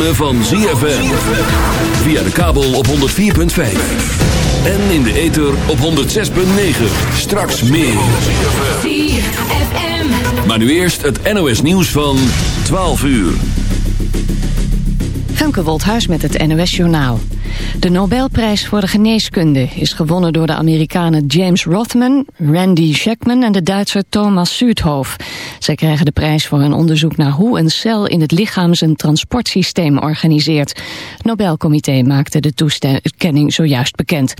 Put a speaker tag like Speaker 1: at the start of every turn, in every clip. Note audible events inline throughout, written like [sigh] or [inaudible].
Speaker 1: ritme van ZFM. Via de kabel op 104.5. En in de ether op 106.9. Straks meer.
Speaker 2: ZFM.
Speaker 1: Maar nu eerst het NOS nieuws van 12 uur.
Speaker 3: Femke Wolthuis met het NOS Journaal. De Nobelprijs voor de geneeskunde is gewonnen door de Amerikanen James Rothman, Randy Sheckman en de Duitser Thomas Südhof. Zij krijgen de prijs voor hun onderzoek naar hoe een cel in het lichaam zijn transportsysteem organiseert. Nobelcomité maakte de toekenning zojuist bekend.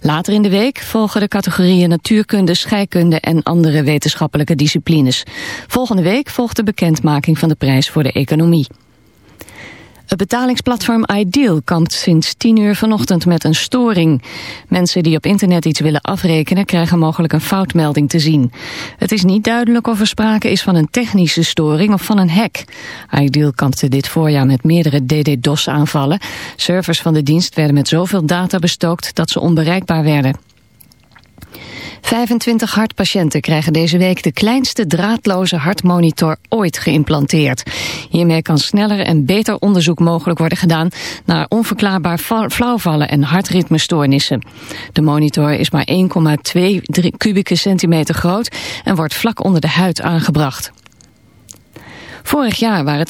Speaker 3: Later in de week volgen de categorieën natuurkunde, scheikunde en andere wetenschappelijke disciplines. Volgende week volgt de bekendmaking van de prijs voor de economie. Het betalingsplatform Ideal kampt sinds 10 uur vanochtend met een storing. Mensen die op internet iets willen afrekenen krijgen mogelijk een foutmelding te zien. Het is niet duidelijk of er sprake is van een technische storing of van een hack. Ideal kampte dit voorjaar met meerdere DDoS aanvallen. Servers van de dienst werden met zoveel data bestookt dat ze onbereikbaar werden. 25 hartpatiënten krijgen deze week de kleinste draadloze hartmonitor ooit geïmplanteerd. Hiermee kan sneller en beter onderzoek mogelijk worden gedaan naar onverklaarbaar flauwvallen en hartritmestoornissen. De monitor is maar 1,2 kubieke centimeter groot en wordt vlak onder de huid aangebracht. Vorig jaar waren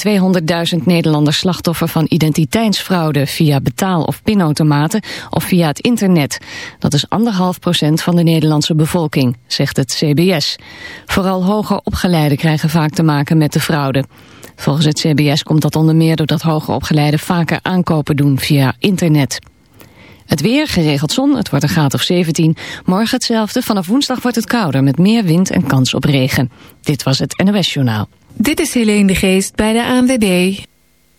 Speaker 3: 200.000 Nederlanders slachtoffer van identiteitsfraude via betaal- of pinautomaten of via het internet. Dat is anderhalf procent van de Nederlandse bevolking, zegt het CBS. Vooral hoger opgeleiden krijgen vaak te maken met de fraude. Volgens het CBS komt dat onder meer doordat hoger opgeleiden vaker aankopen doen via internet. Het weer, geregeld zon, het wordt een graad of 17. Morgen hetzelfde, vanaf woensdag wordt het kouder met meer wind en kans op regen. Dit was het NOS Journaal.
Speaker 4: Dit is Helene de Geest bij de ANWB.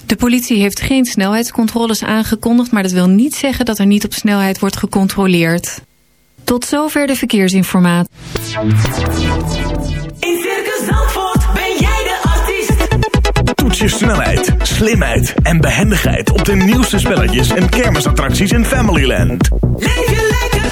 Speaker 4: De politie heeft geen snelheidscontroles aangekondigd... maar dat wil niet zeggen dat er niet op snelheid wordt gecontroleerd. Tot zover de verkeersinformatie.
Speaker 2: In Circus Zandvoort ben jij de artiest.
Speaker 5: Toets je snelheid, slimheid en behendigheid op de nieuwste spelletjes en kermisattracties in Familyland.
Speaker 2: Leef je lekker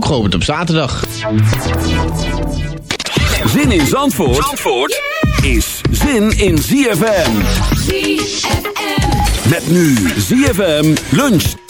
Speaker 6: ook geopend op zaterdag.
Speaker 1: Zin in Zandvoort, Zandvoort is zin in ZFM.
Speaker 2: ZFM.
Speaker 1: Met nu ZFM lunch.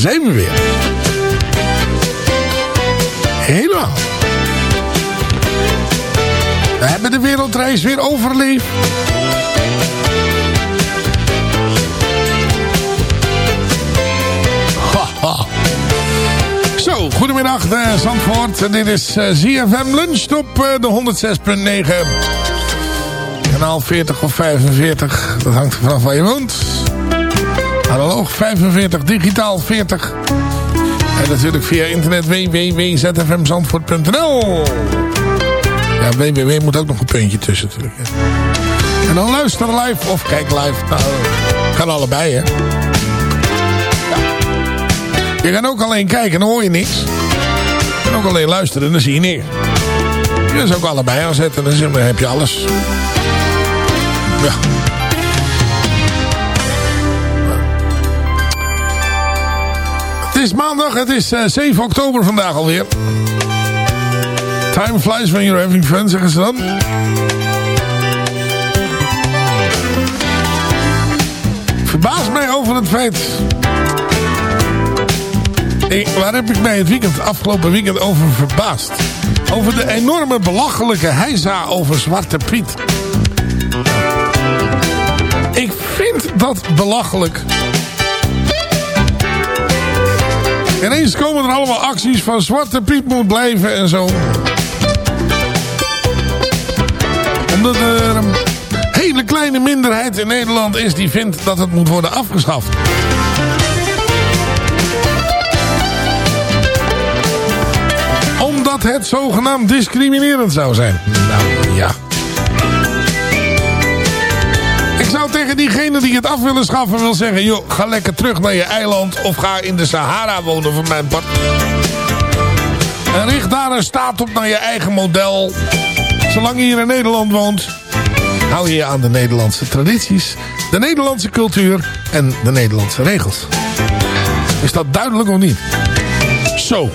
Speaker 7: Zijn we weer. Helemaal. We hebben de wereldreis weer overleefd. [laughs] Zo, goedemiddag eh, Zandvoort. Dit is eh, ZFM Lunch op eh, de 106.9. Kanaal 40 of 45. Dat hangt er vanaf waar je woont. Analoog 45, digitaal 40. En natuurlijk via internet www.zfmzandvoort.nl Ja, www moet ook nog een puntje tussen natuurlijk. hè. En dan luister live of kijk live. Nou, kan allebei hè. Je kan ook alleen kijken, dan hoor je niks. Je kan ook alleen luisteren, dan zie je niks. Je kan ze ook allebei aanzetten, dan heb je alles. Ja. Is maandag, het is eh, 7 oktober vandaag alweer. Time flies when you're having fun, zeggen ze dan. Verbaas mij over het feit... Ik, waar heb ik mij het weekend, afgelopen weekend over verbaasd? Over de enorme belachelijke heisa over Zwarte Piet. Ik vind dat belachelijk. Ineens komen er allemaal acties van Zwarte Piet moet blijven en zo. Omdat er een hele kleine minderheid in Nederland is die vindt dat het moet worden afgeschaft. Omdat het zogenaamd discriminerend zou zijn. Nou ja. Zou tegen diegenen die het af willen schaffen wil zeggen... joh, ga lekker terug naar je eiland of ga in de Sahara wonen van mijn part. En richt daar een staat op naar je eigen model. Zolang je hier in Nederland woont... hou je je aan de Nederlandse tradities... de Nederlandse cultuur en de Nederlandse regels. Is dat duidelijk of niet? Zo.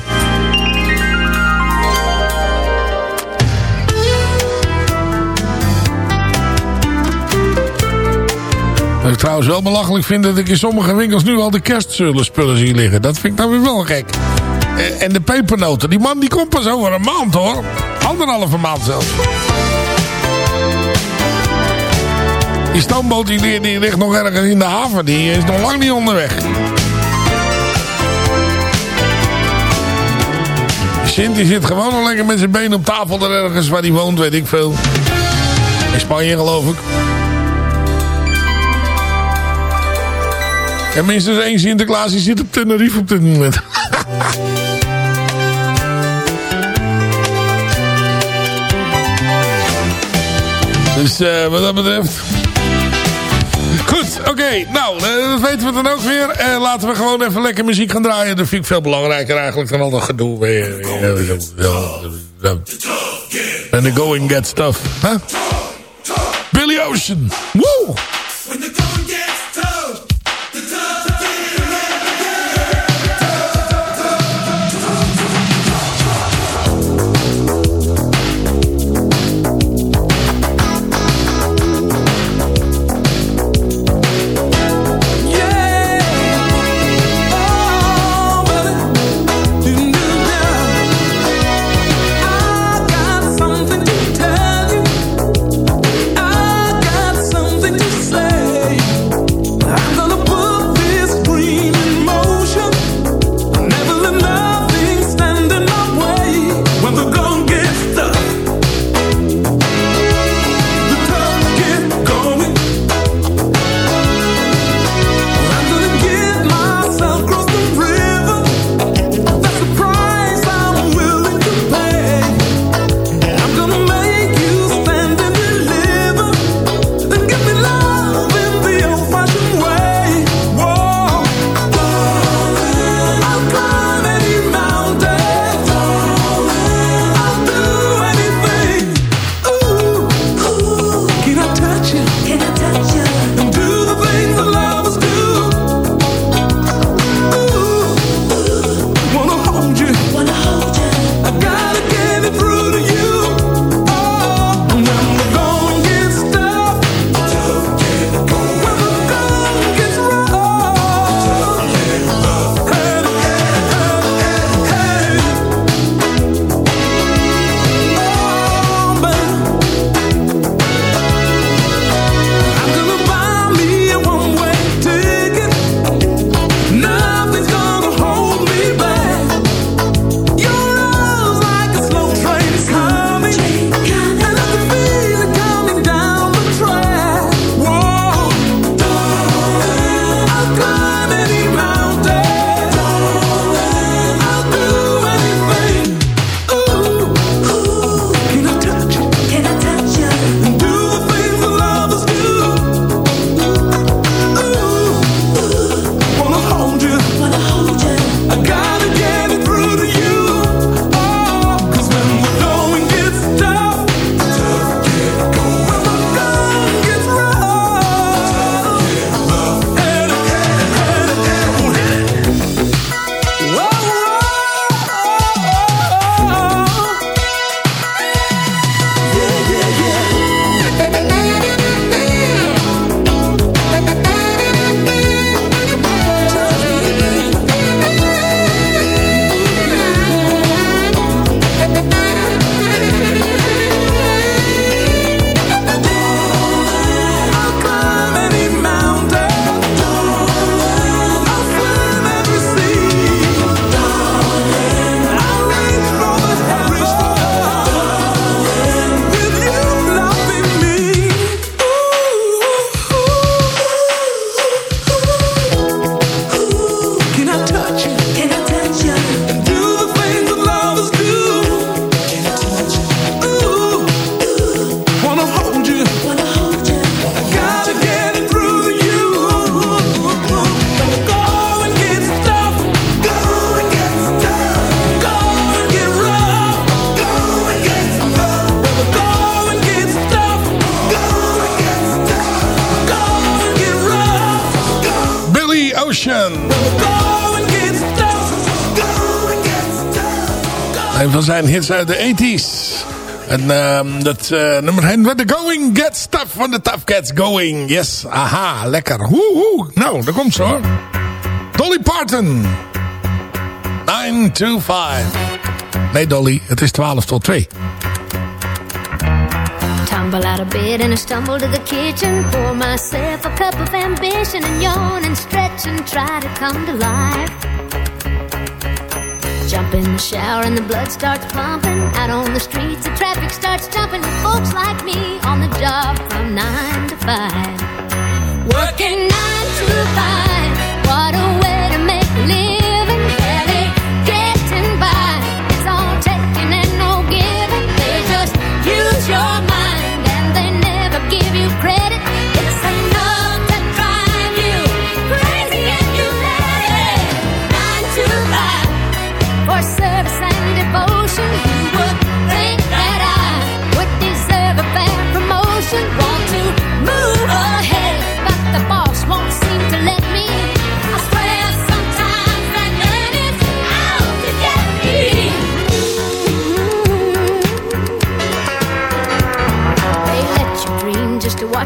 Speaker 7: Ik trouwens wel belachelijk vind dat ik in sommige winkels nu al de kerstspullen zie liggen. Dat vind ik dan weer wel gek. Eh, En de pepernoten. Die man die komt pas over een maand hoor. Anderhalve maand zelfs. Die stoomboot die, die ligt nog ergens in de haven. Die is nog lang niet onderweg. Sint zit gewoon al lekker met zijn been op tafel er ergens waar hij woont, weet ik veel. In Spanje geloof ik. En minstens één Sinterklaas die zit op Tenerife op dit moment. [laughs] dus eh, wat dat betreft... Goed, oké. nou, eh, dat weten we dan ook weer. Eh, laten we gewoon even lekker muziek gaan draaien. Dat vind ik veel belangrijker eigenlijk dan al dat gedoe. En the going gets tough. Huh? Billy Ocean. Woo! Uit de 80s. En ehm, dat eh, nummer heet The Going Gets Tough van de Tough Cats Going. Yes, aha, lekker. Woehoe. Nou, daar komt ze hoor. Dolly Parton. 9 to 5. Nee Dolly, het is 12 tot 2.
Speaker 8: Tumble out of bed and I stumble to the kitchen. Pour myself a cup of ambition and yawn and stretch and try to come to life. Jump in the shower and the blood starts pumping. Out on the streets, the traffic starts jumping. Folks like me on the job from nine to five. Working nine to five.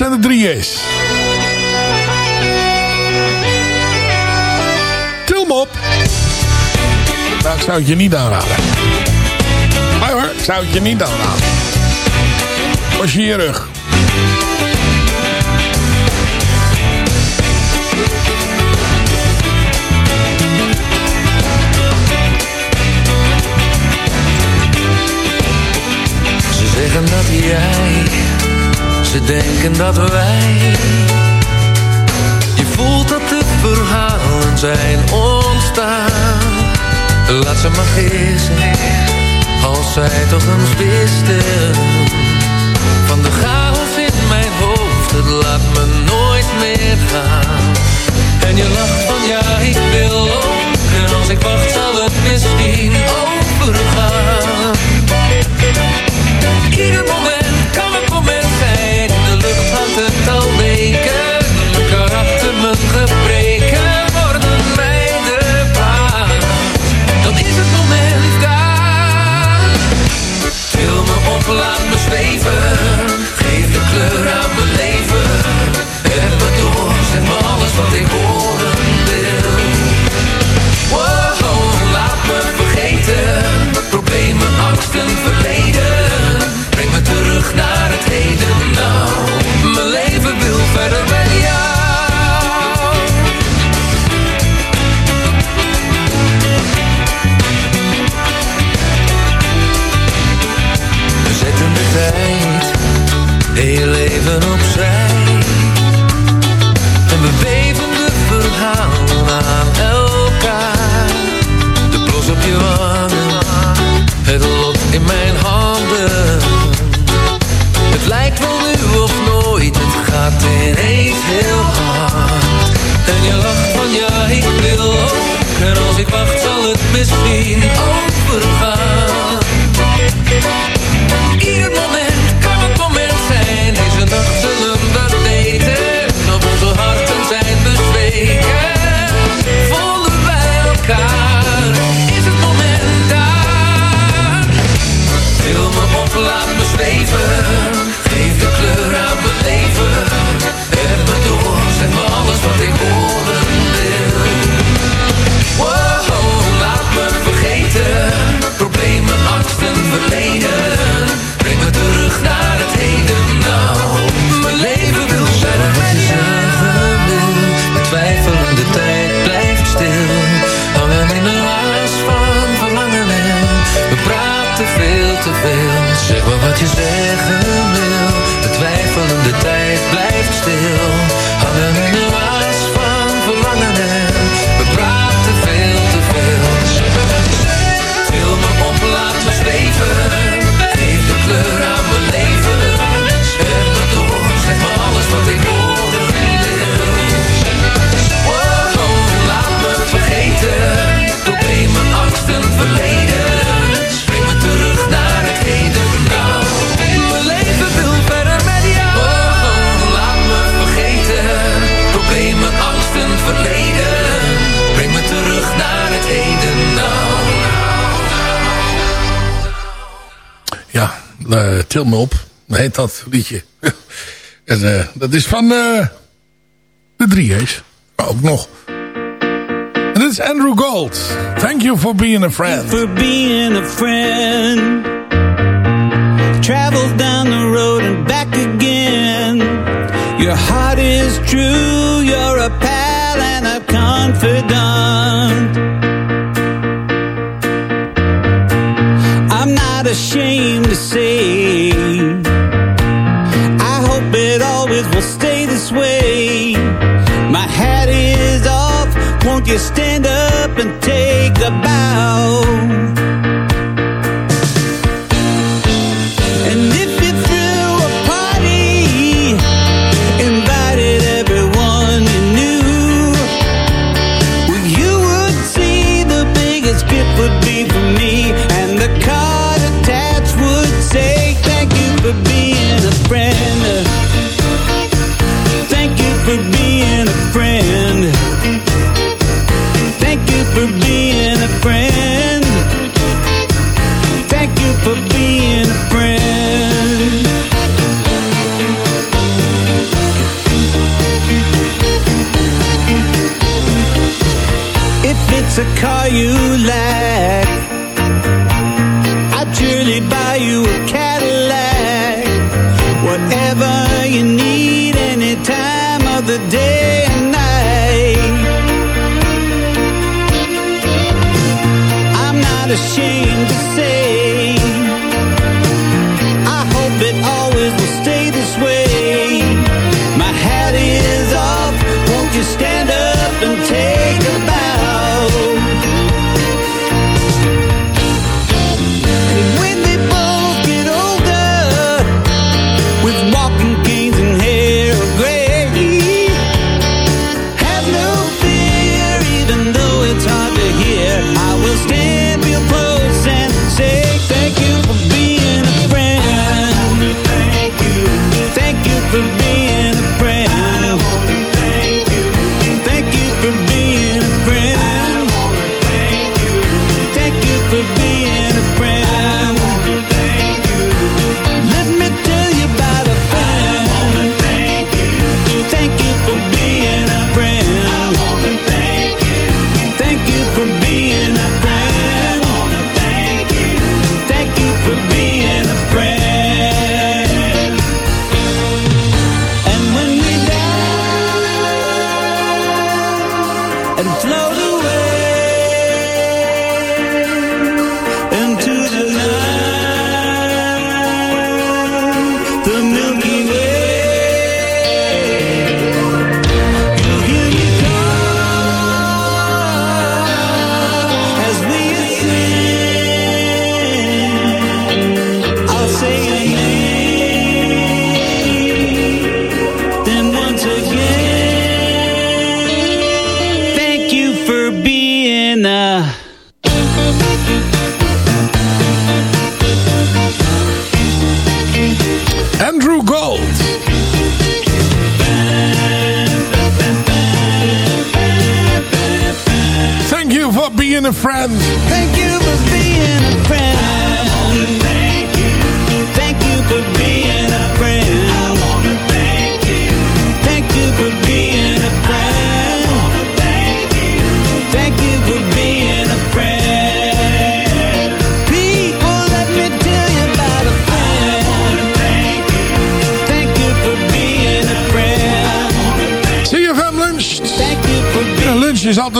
Speaker 7: zijn de drie J's. Til me op. Nou, ik zou het je niet aanraden. Maar hoor, ik zou het je niet aanraden. Was je je rug.
Speaker 9: Ze zeggen dat jij, ze denken dat wij. Je voelt dat de verhalen zijn ontstaan. Laat ze maar gissen, als zij toch eens wisten. Van de chaos in mijn hoofd, het laat me nooit meer gaan. En je lacht van ja, ik wil ook. En als ik wacht zal het misschien overgaan. te. Zeg maar wat je zeggen wil. De twijfelende tijd blijft stil. Hangen in de waas van verlangen uh, Til Me Op.
Speaker 7: Heet dat liedje. [laughs] en uh, dat is van uh, de drieërs. Ook nog. En dit is Andrew Gold. Thank you for being a friend.
Speaker 10: For being a friend. Travel down the road and back again. Your heart is true. You're a pal and a confidant. you stand up and take a bow.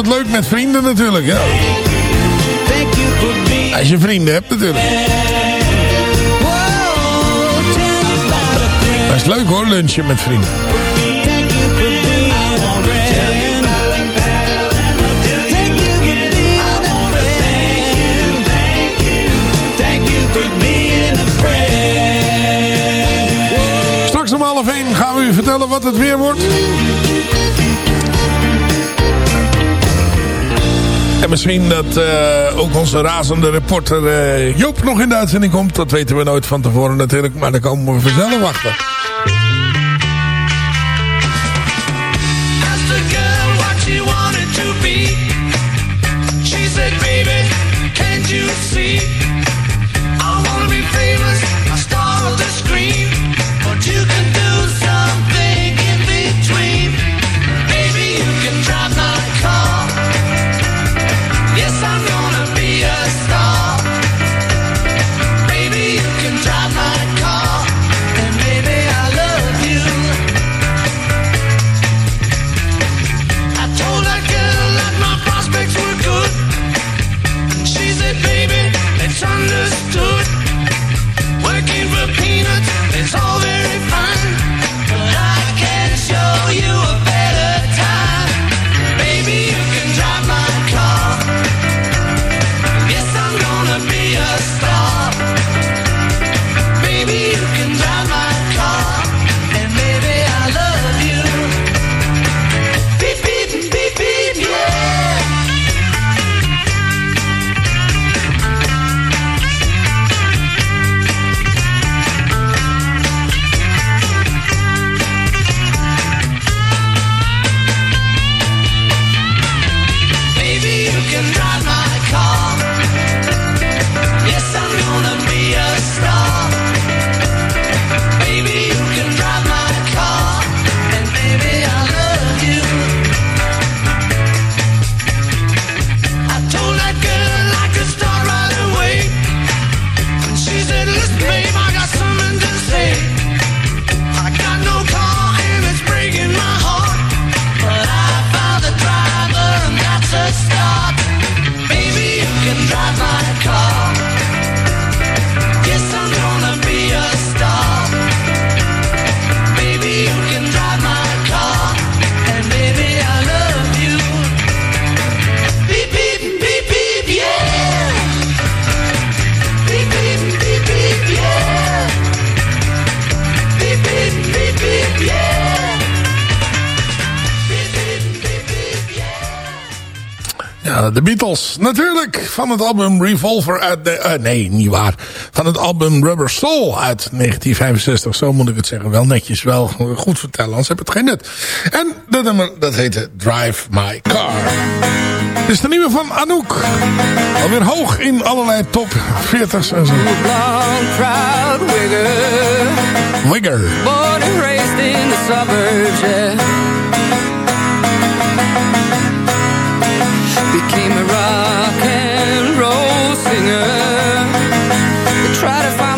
Speaker 7: leuk met vrienden natuurlijk. Als je vrienden hebt natuurlijk. Dat is leuk hoor, lunchen met vrienden. Straks om half één gaan we u vertellen wat het weer wordt. En misschien dat eh, ook onze razende reporter eh, Joop nog in de uitzending komt. Dat weten we nooit van tevoren natuurlijk. Maar daar komen we vanzelf achter.
Speaker 11: Asked the
Speaker 7: de Beatles. Natuurlijk. Van het album Revolver uit... De, eh, nee, niet waar. Van het album Rubber Soul uit 1965. Zo moet ik het zeggen. Wel netjes, wel goed vertellen. Anders heb het geen nut. En dat nummer, dat heette Drive My Car. Dit is de nieuwe van Anouk. Alweer hoog in allerlei top 40's en zo.
Speaker 11: Long, proud wigger.
Speaker 7: Wigger.
Speaker 11: Born and raised in the suburbs, yeah. Became a rock and roll singer. Try to find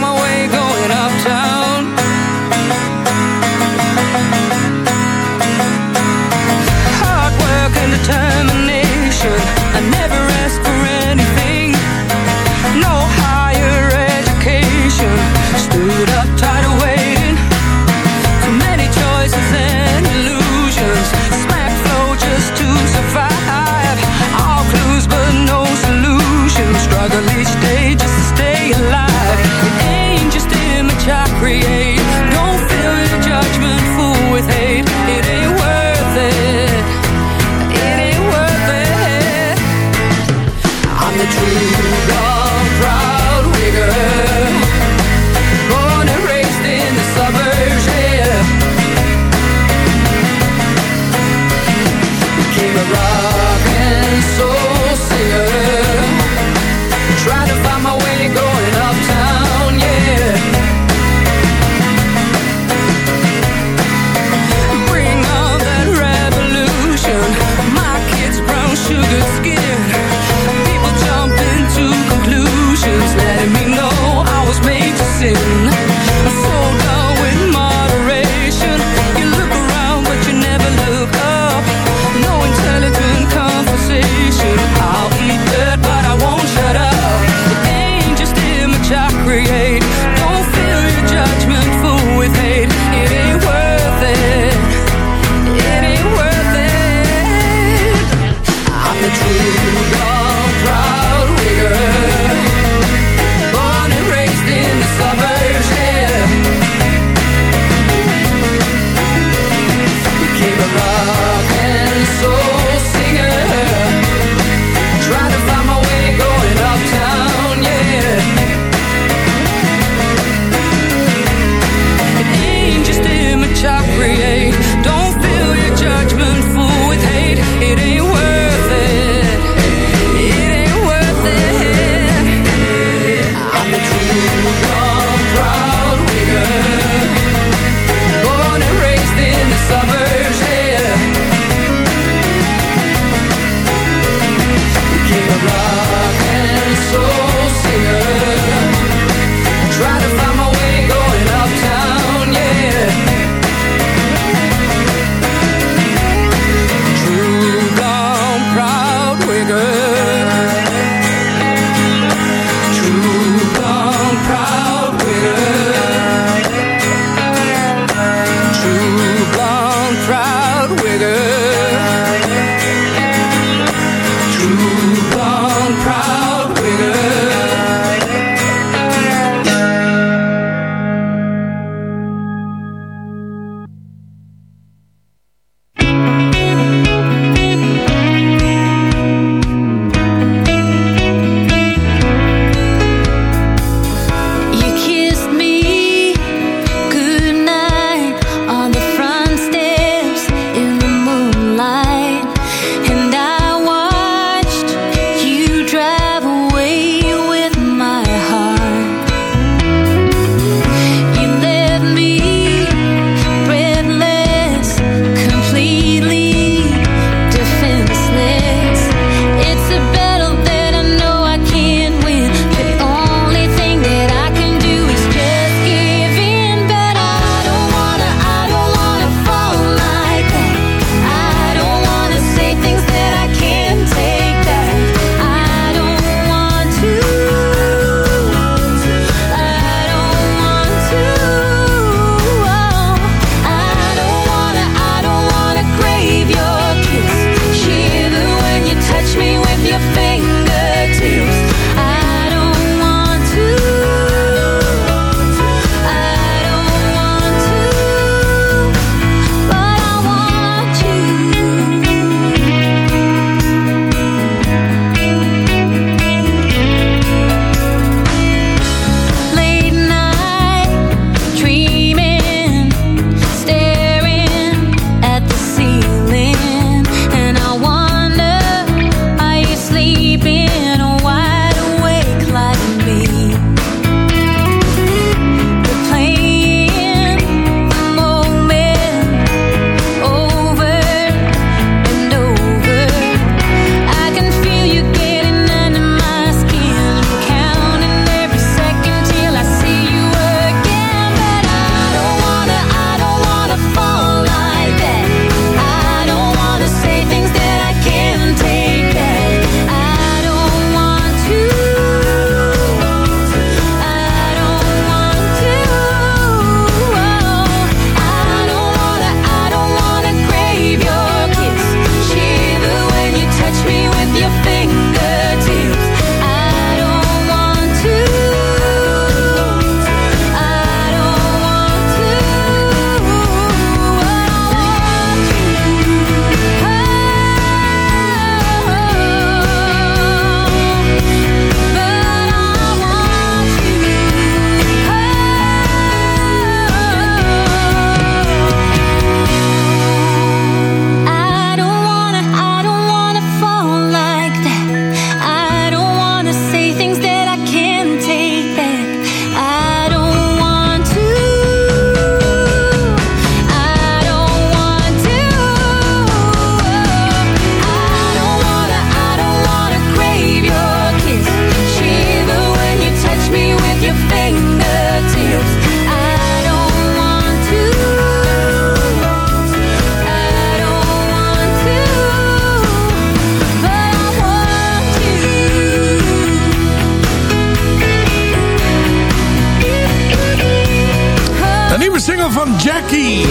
Speaker 7: nieuwe single van Jackie.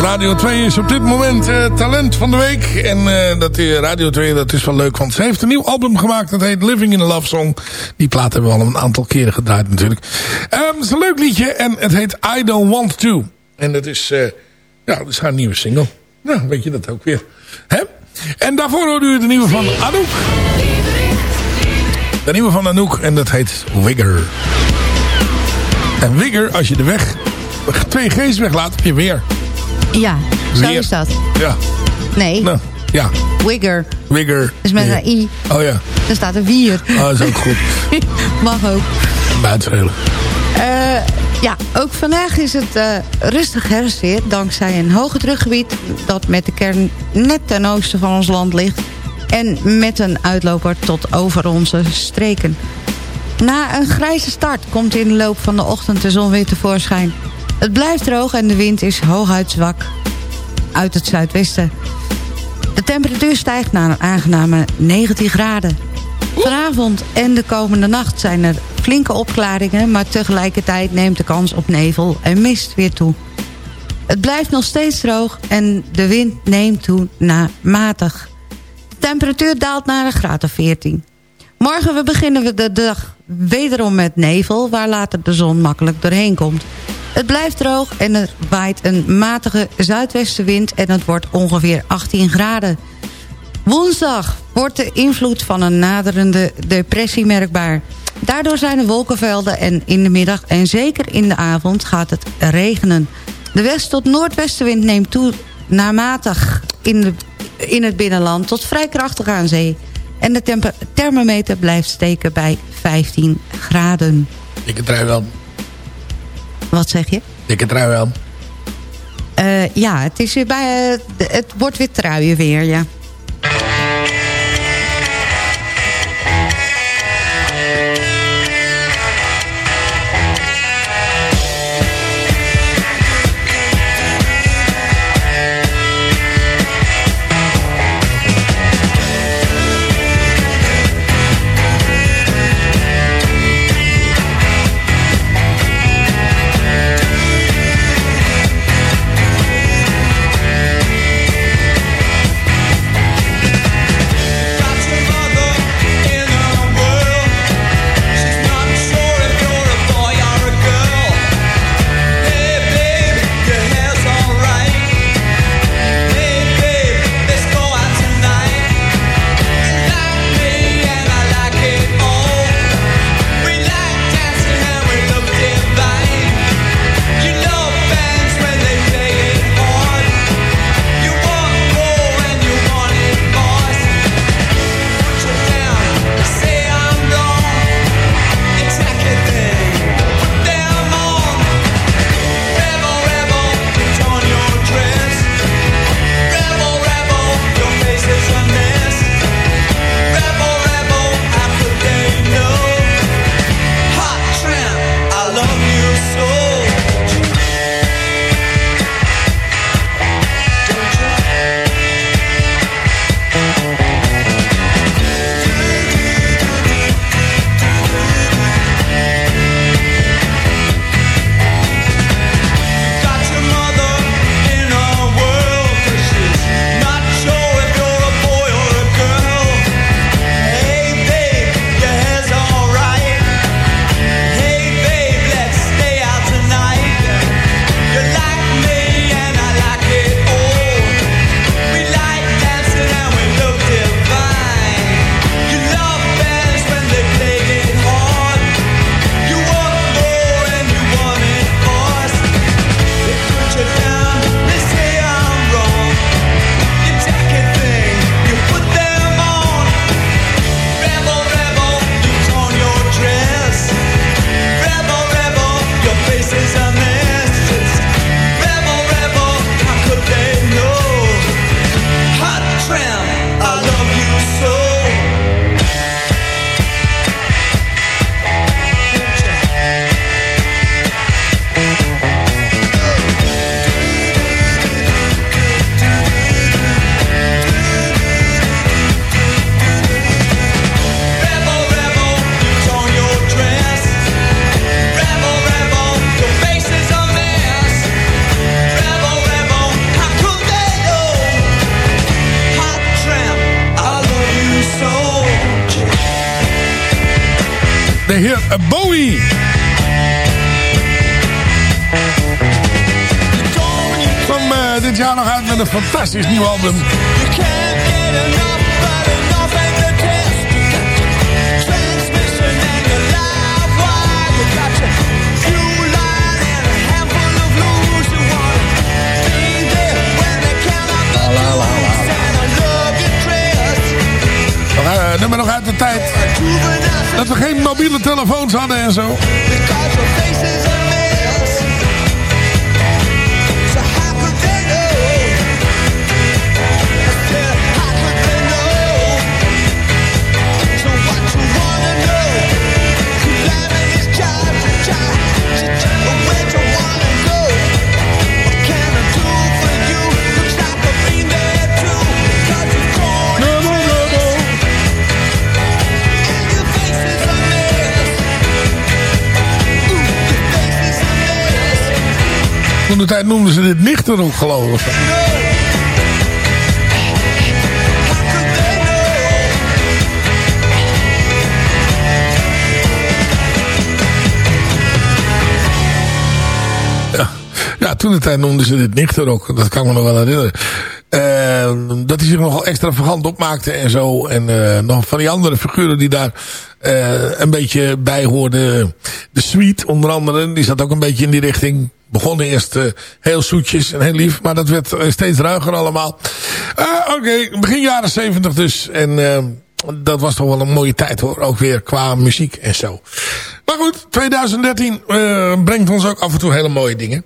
Speaker 7: Radio 2 is op dit moment eh, talent van de week. En eh, dat, eh, Radio 2 dat is wel leuk, want ze heeft een nieuw album gemaakt. Dat heet Living in a Love Song. Die plaat hebben we al een aantal keren gedraaid natuurlijk. Ehm, het is een leuk liedje en het heet I Don't Want To. En dat is, ja, dat is haar nieuwe single. Nou, weet je dat ook weer. Hè? En daarvoor hoorde u de nieuwe van Anouk. De nieuwe van Anouk en dat heet Wigger. En Wigger, als je de weg, twee G's weglaat, heb je weer.
Speaker 12: Ja, zo
Speaker 7: Weer.
Speaker 12: is dat.
Speaker 7: Ja,
Speaker 12: Nee,
Speaker 7: nou, ja.
Speaker 12: Wigger.
Speaker 7: Wigger.
Speaker 12: Dus met een i.
Speaker 7: Oh ja,
Speaker 12: Er staat een wier.
Speaker 7: oh, dat is ook goed. [laughs]
Speaker 12: Mag ook.
Speaker 7: Buitenvelen.
Speaker 12: Eh, ja, ook vandaag is het eh, rustig herfstweer... dankzij een hoge drukgebied dat met de kern net ten oosten van ons land ligt... en met een uitloper tot over onze streken. Na een grijze start komt in de loop van de ochtend de zon weer tevoorschijn. Het blijft droog en de wind is hooguit zwak uit het zuidwesten. De temperatuur stijgt naar een aangename 19 graden. Vanavond en de komende nacht zijn er flinke opklaringen... maar tegelijkertijd neemt de kans op nevel en mist weer toe. Het blijft nog steeds droog en de wind neemt toe naar matig. Temperatuur daalt naar een graad of 14. Morgen we beginnen we de dag wederom met nevel... waar later de zon makkelijk doorheen komt. Het blijft droog en er waait een matige zuidwestenwind... en het wordt ongeveer 18 graden. Woensdag wordt de invloed van een naderende depressie merkbaar. Daardoor zijn er wolkenvelden en in de middag en zeker in de avond gaat het regenen. De west- tot noordwestenwind neemt toe naar matig in, de, in het binnenland tot vrij krachtig aan zee. En de thermometer blijft steken bij 15 graden.
Speaker 7: Dikke trui wel.
Speaker 12: Wat zeg je?
Speaker 7: Dikke trui wel.
Speaker 12: Eh, ja, het, is weer bij, eh, het wordt weer truien weer, ja.
Speaker 7: Fantastisch nieuw album. Nog, eh, nog uit de tijd dat we geen mobiele telefoons hadden en zo. Toen de tijd noemden ze dit nichterop geloof ik. Ja. toen de tijd noemden ze dit nichterok. Dat kan ik me nog wel herinneren. Eh, dat hij zich nogal extravagant opmaakte en zo. En eh, nog van die andere figuren die daar eh, een beetje bij hoorden. De Sweet onder andere, die zat ook een beetje in die richting. Begonnen eerst heel zoetjes en heel lief. Maar dat werd steeds ruiger allemaal. Oké, begin jaren zeventig dus. En dat was toch wel een mooie tijd hoor. Ook weer qua muziek en zo. Maar goed, 2013 brengt ons ook af en toe hele mooie dingen.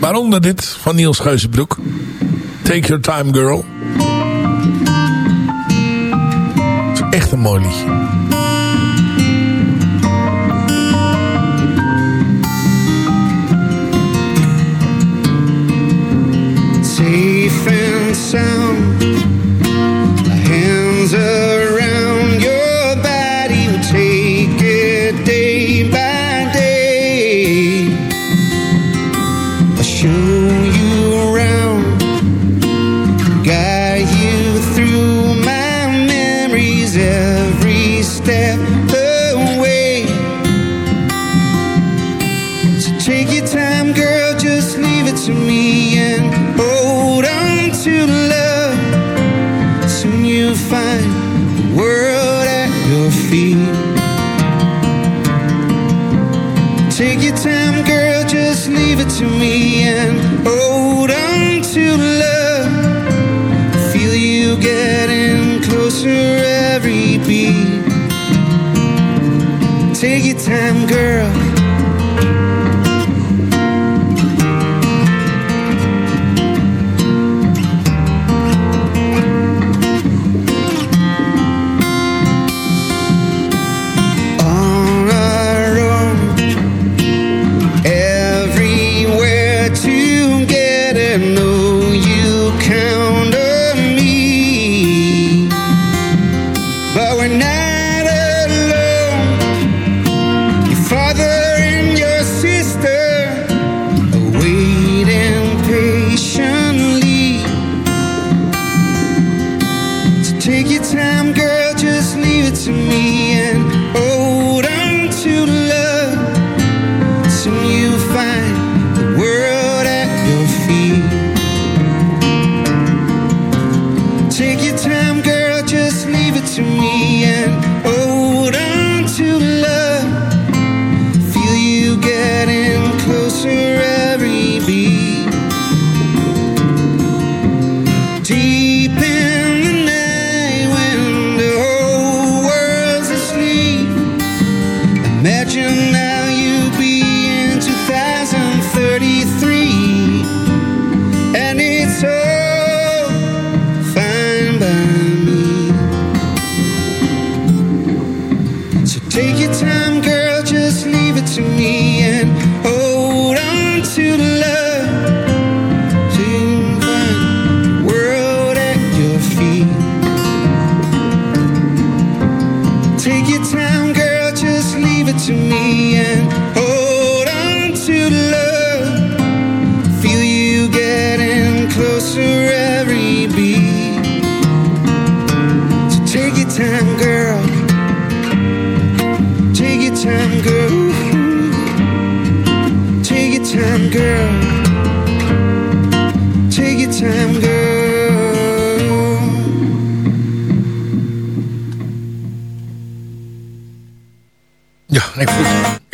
Speaker 7: Waaronder dit van Niels Geuzenbroek. Take Your Time Girl. Echt een mooi liedje.
Speaker 10: Sound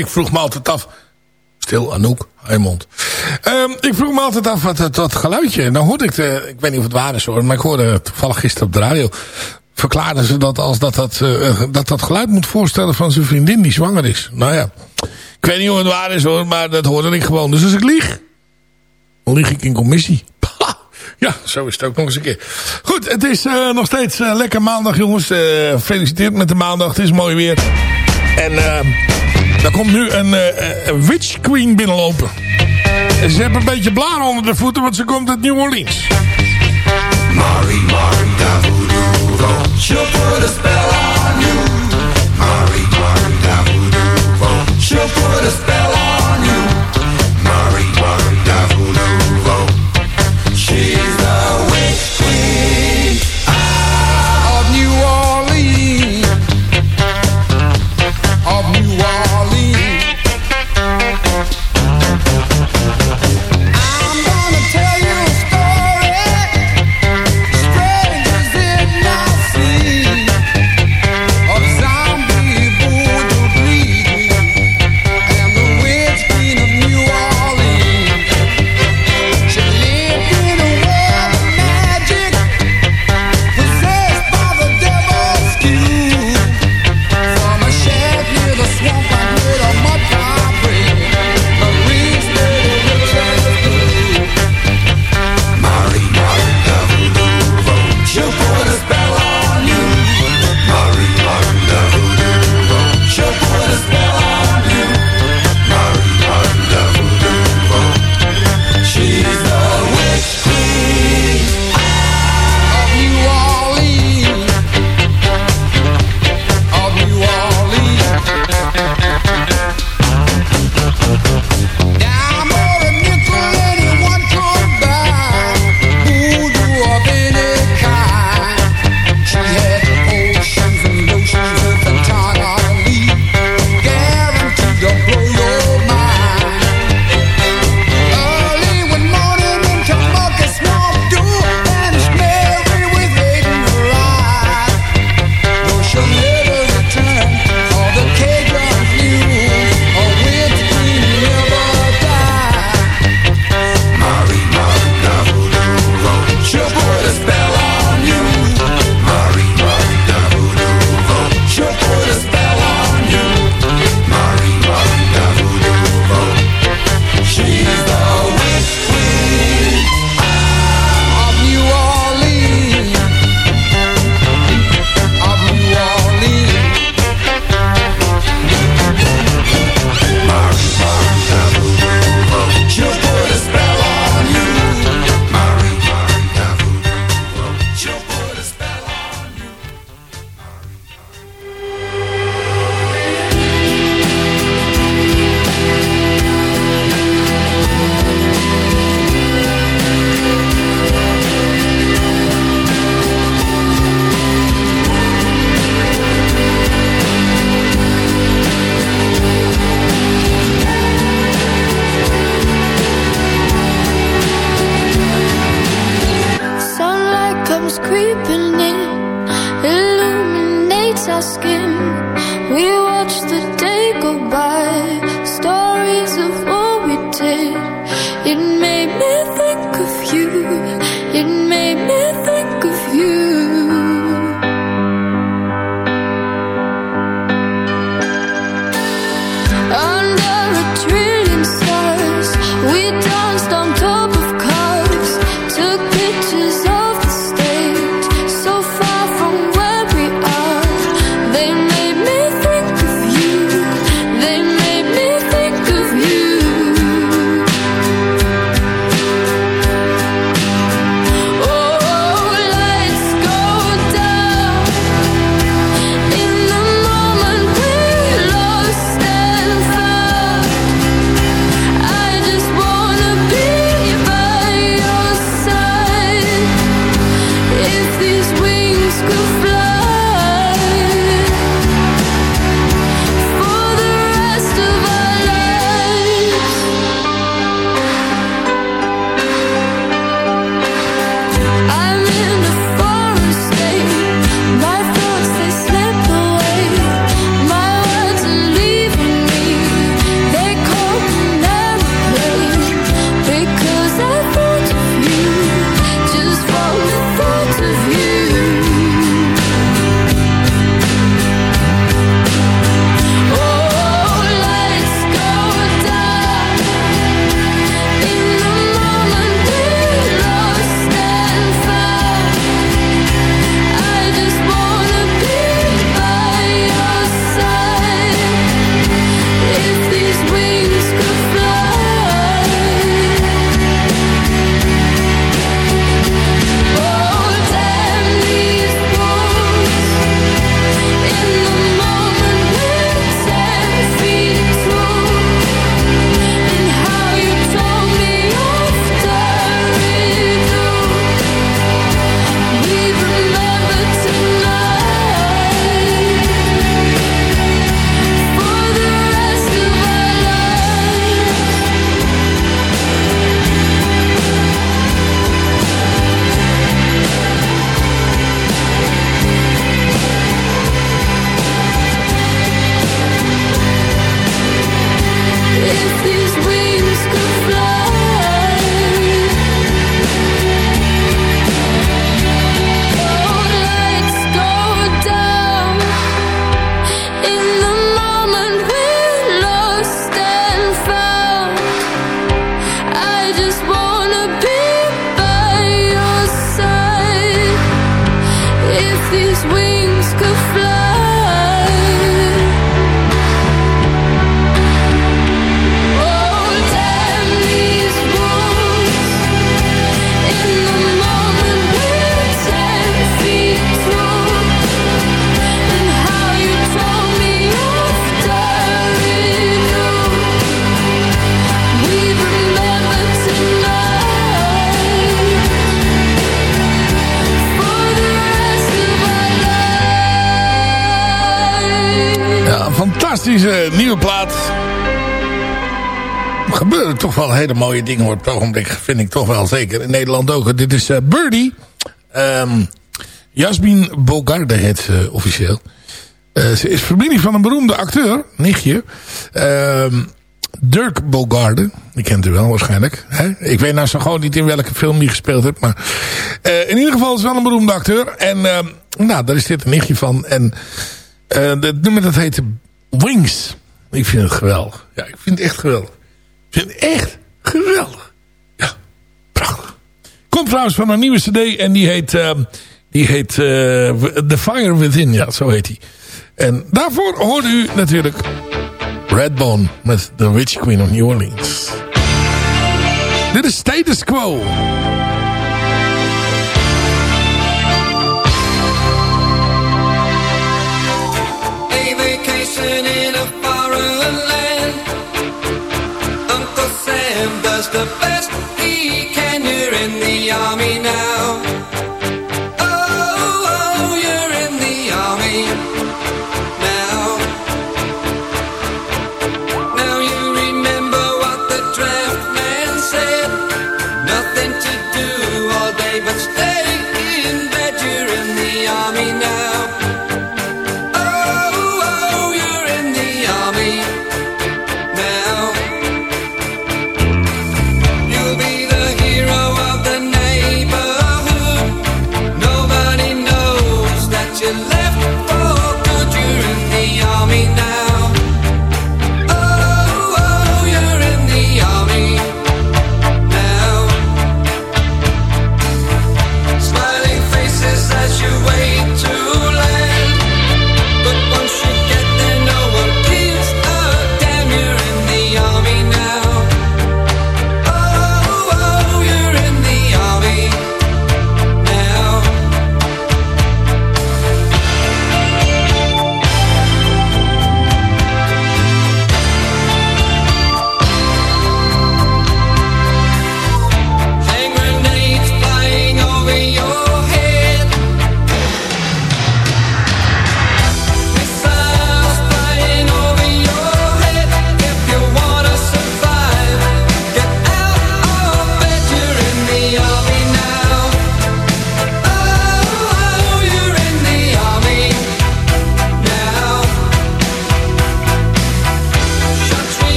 Speaker 7: ik vroeg me altijd af... Stil, Anouk, Heimond. Ehm ik vroeg me altijd af wat dat, dat geluidje... Dan hoorde ik, de, ik weet niet of het waar is hoor... maar ik hoorde toevallig gisteren op de radio... verklaarden ze dat als dat dat, eh, dat dat geluid moet voorstellen... van zijn vriendin die zwanger is. Nou ja, ik weet niet of het waar is hoor... maar dat hoorde ik gewoon. Dus als ik lieg... dan lieg ik in commissie. Ja, zo is het ook nog eens een keer. Goed, het is eh, nog steeds eh, lekker maandag jongens. Eh gefeliciteerd met de maandag, het is mooi weer. En uh, daar komt nu een, uh, een witch queen binnenlopen. En ze hebben een beetje blaren onder de voeten, want ze komt uit New Orleans.
Speaker 13: Mari, da voodoo, vo. She'll put a spell
Speaker 7: hele mooie dingen op het ogenblik. Vind ik toch wel zeker. In Nederland ook. Dit is eh, Birdie. Ehm Jasmin Bogarde heet ze officieel. Eh, ze is familie van een beroemde acteur. Nichtje. Ehm, Dirk Bogarde. Die kent u wel waarschijnlijk. Hè? Ik weet nou zo gewoon niet in welke film die gespeeld heeft. Maar eh, in ieder geval is wel een beroemde acteur. En ehm, nou, daar is dit een nichtje van. En eh, het nummer dat heet Wings. Ik vind het geweldig. Ja, ik vind het echt geweldig. Ik vind het echt geweldig. Ja, prachtig. Komt trouwens van een nieuwe cd en die heet, ehm, die heet eh, The Fire Within. Ja, zo heet die. En daarvoor hoorde u natuurlijk Redbone met The Witch Queen of New Orleans. Dit is Status Quo.
Speaker 9: A vacation in a foreign the best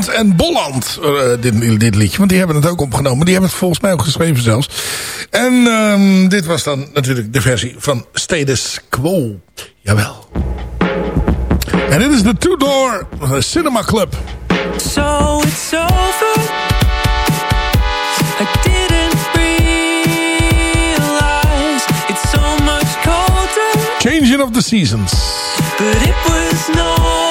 Speaker 7: en Bolland. eh, dit, dit liedje. Want die hebben het ook opgenomen. Die hebben het volgens mij ook geschreven zelfs. En ehm, dit was dan natuurlijk de versie van Status Quo. Jawel. En dit is de Two Door Cinema Club.
Speaker 9: So it's over. I didn't realize it's so much colder.
Speaker 7: Changing of the Seasons.
Speaker 9: But it was no